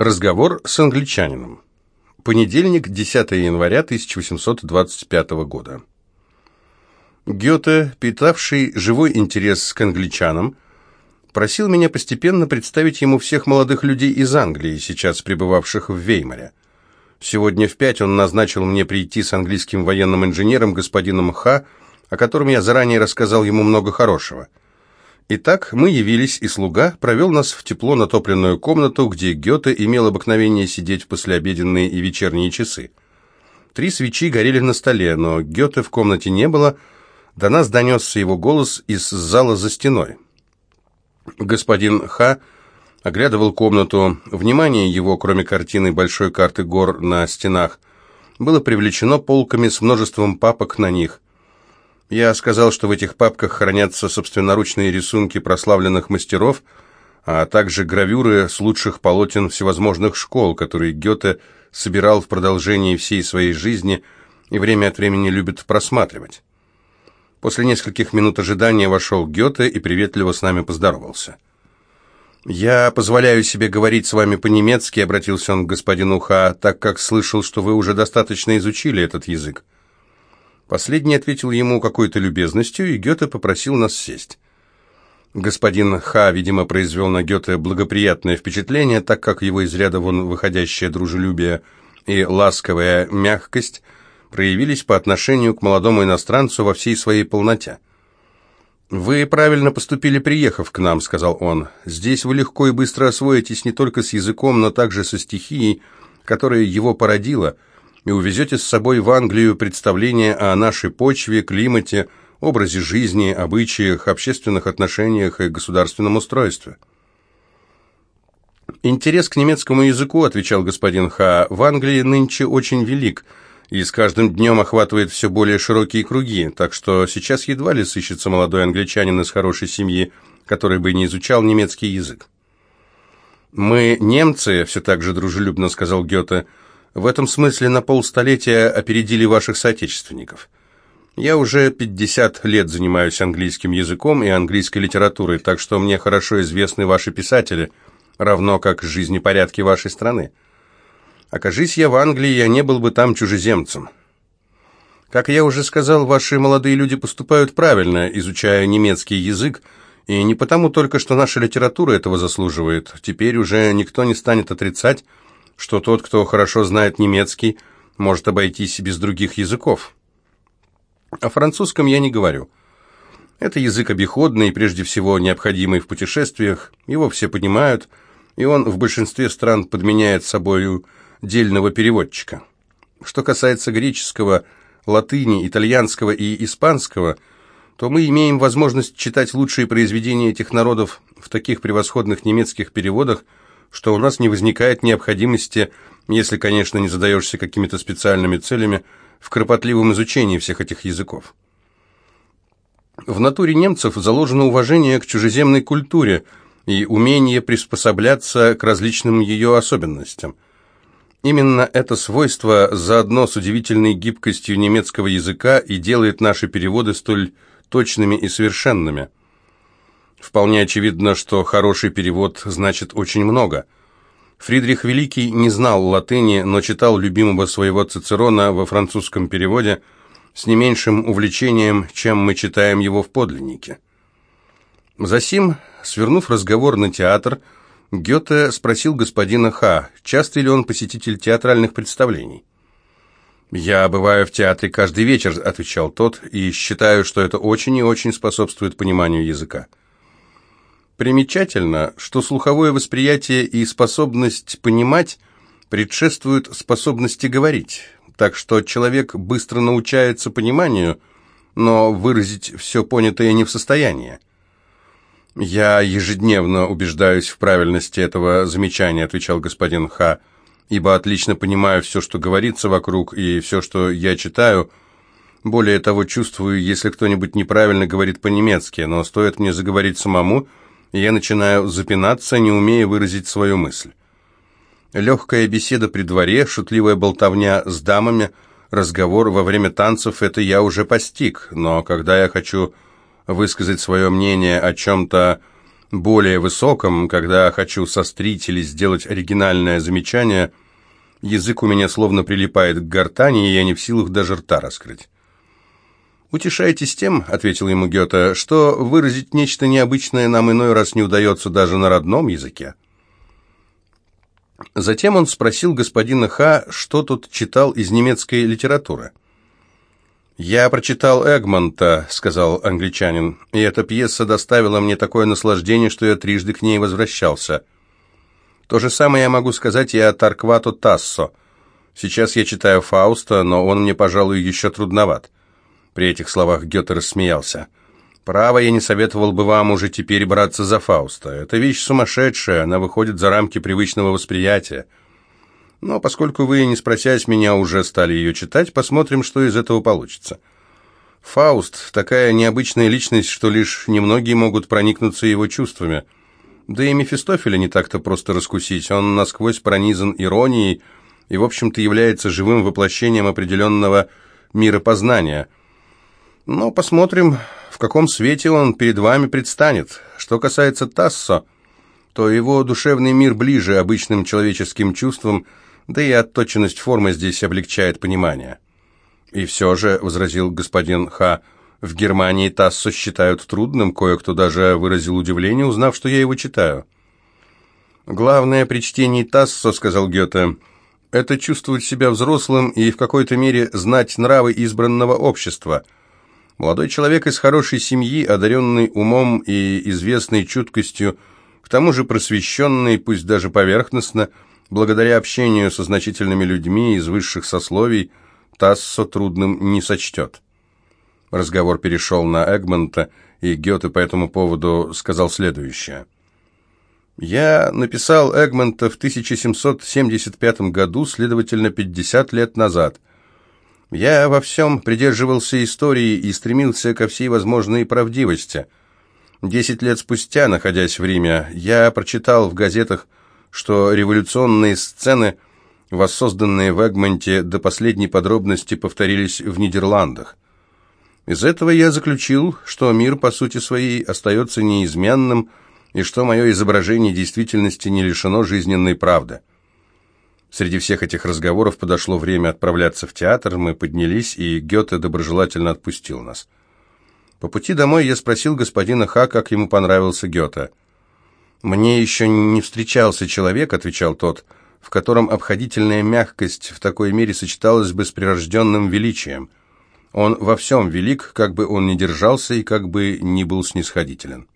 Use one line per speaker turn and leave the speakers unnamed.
Разговор с англичанином. Понедельник, 10 января 1825 года. Гёте, питавший живой интерес к англичанам, просил меня постепенно представить ему всех молодых людей из Англии, сейчас пребывавших в Веймаре. Сегодня в пять он назначил мне прийти с английским военным инженером господином Ха, о котором я заранее рассказал ему много хорошего. Итак, мы явились, и слуга провел нас в тепло натопленную комнату, где Гёте имел обыкновение сидеть в послеобеденные и вечерние часы. Три свечи горели на столе, но Гёте в комнате не было, до нас донесся его голос из зала за стеной. Господин Ха оглядывал комнату. Внимание его, кроме картины большой карты гор на стенах, было привлечено полками с множеством папок на них – я сказал, что в этих папках хранятся собственноручные рисунки прославленных мастеров, а также гравюры с лучших полотен всевозможных школ, которые Гёте собирал в продолжении всей своей жизни и время от времени любит просматривать. После нескольких минут ожидания вошел Гёте и приветливо с нами поздоровался. «Я позволяю себе говорить с вами по-немецки», — обратился он к господину Ха, «так как слышал, что вы уже достаточно изучили этот язык». Последний ответил ему какой-то любезностью, и Гёте попросил нас сесть. Господин Ха, видимо, произвел на Гёте благоприятное впечатление, так как его из ряда вон выходящее дружелюбие и ласковая мягкость проявились по отношению к молодому иностранцу во всей своей полноте. «Вы правильно поступили, приехав к нам», — сказал он. «Здесь вы легко и быстро освоитесь не только с языком, но также со стихией, которая его породила» и увезете с собой в Англию представление о нашей почве, климате, образе жизни, обычаях, общественных отношениях и государственном устройстве. «Интерес к немецкому языку, — отвечал господин Ха, — в Англии нынче очень велик, и с каждым днем охватывает все более широкие круги, так что сейчас едва ли сыщется молодой англичанин из хорошей семьи, который бы не изучал немецкий язык. «Мы немцы», — все так же дружелюбно сказал Гёте, — в этом смысле на полстолетия опередили ваших соотечественников. Я уже 50 лет занимаюсь английским языком и английской литературой, так что мне хорошо известны ваши писатели, равно как жизнепорядки вашей страны. Окажись я в Англии, я не был бы там чужеземцем. Как я уже сказал, ваши молодые люди поступают правильно, изучая немецкий язык, и не потому только, что наша литература этого заслуживает. Теперь уже никто не станет отрицать, что тот, кто хорошо знает немецкий, может обойтись без других языков. О французском я не говорю. Это язык обиходный и прежде всего необходимый в путешествиях, его все понимают, и он в большинстве стран подменяет собою дельного переводчика. Что касается греческого, латыни, итальянского и испанского, то мы имеем возможность читать лучшие произведения этих народов в таких превосходных немецких переводах, что у нас не возникает необходимости, если, конечно, не задаешься какими-то специальными целями, в кропотливом изучении всех этих языков. В натуре немцев заложено уважение к чужеземной культуре и умение приспосабляться к различным ее особенностям. Именно это свойство заодно с удивительной гибкостью немецкого языка и делает наши переводы столь точными и совершенными – Вполне очевидно, что хороший перевод значит очень много. Фридрих Великий не знал латыни, но читал любимого своего Цицерона во французском переводе с не меньшим увлечением, чем мы читаем его в подлиннике. Засим, свернув разговор на театр, Гёте спросил господина Ха, часто ли он посетитель театральных представлений. «Я бываю в театре каждый вечер», — отвечал тот, «и считаю, что это очень и очень способствует пониманию языка». Примечательно, что слуховое восприятие и способность понимать предшествуют способности говорить, так что человек быстро научается пониманию, но выразить все понятое не в состоянии. «Я ежедневно убеждаюсь в правильности этого замечания», — отвечал господин Ха, «ибо отлично понимаю все, что говорится вокруг, и все, что я читаю. Более того, чувствую, если кто-нибудь неправильно говорит по-немецки, но стоит мне заговорить самому — я начинаю запинаться, не умея выразить свою мысль. Легкая беседа при дворе, шутливая болтовня с дамами, разговор во время танцев – это я уже постиг, но когда я хочу высказать свое мнение о чем-то более высоком, когда хочу сострить или сделать оригинальное замечание, язык у меня словно прилипает к гортани, и я не в силах даже рта раскрыть. «Утешайтесь тем», — ответил ему Гёте, — «что выразить нечто необычное нам иной раз не удается даже на родном языке». Затем он спросил господина Ха, что тут читал из немецкой литературы. «Я прочитал Эгмонта», — сказал англичанин, — «и эта пьеса доставила мне такое наслаждение, что я трижды к ней возвращался. То же самое я могу сказать и о Тарквато Тассо. Сейчас я читаю Фауста, но он мне, пожалуй, еще трудноват». При этих словах Гёте рассмеялся. «Право, я не советовал бы вам уже теперь браться за Фауста. Это вещь сумасшедшая, она выходит за рамки привычного восприятия». Но поскольку вы, не спросясь меня, уже стали ее читать, посмотрим, что из этого получится. Фауст – такая необычная личность, что лишь немногие могут проникнуться его чувствами. Да и Мефистофеля не так-то просто раскусить. Он насквозь пронизан иронией и, в общем-то, является живым воплощением определенного миропознания. Но посмотрим, в каком свете он перед вами предстанет. Что касается Тассо, то его душевный мир ближе обычным человеческим чувствам – да и отточенность формы здесь облегчает понимание. И все же, — возразил господин Ха, — в Германии Тассо считают трудным, кое-кто даже выразил удивление, узнав, что я его читаю. «Главное при чтении Тассо, — сказал Гёте, — это чувствовать себя взрослым и в какой-то мере знать нравы избранного общества. Молодой человек из хорошей семьи, одаренный умом и известной чуткостью, к тому же просвещенный, пусть даже поверхностно, — Благодаря общению со значительными людьми из высших сословий Тассо трудным не сочтет. Разговор перешел на Эгмонта, и Гёте по этому поводу сказал следующее. «Я написал Эгмонта в 1775 году, следовательно, 50 лет назад. Я во всем придерживался истории и стремился ко всей возможной правдивости. Десять лет спустя, находясь в Риме, я прочитал в газетах что революционные сцены, воссозданные в Эгмонте, до последней подробности повторились в Нидерландах. Из этого я заключил, что мир по сути своей остается неизменным, и что мое изображение действительности не лишено жизненной правды. Среди всех этих разговоров подошло время отправляться в театр, мы поднялись, и Гёте доброжелательно отпустил нас. По пути домой я спросил господина Ха, как ему понравился Гёте. «Мне еще не встречался человек», — отвечал тот, «в котором обходительная мягкость в такой мере сочеталась бы с прирожденным величием. Он во всем велик, как бы он ни держался и как бы ни был снисходителен».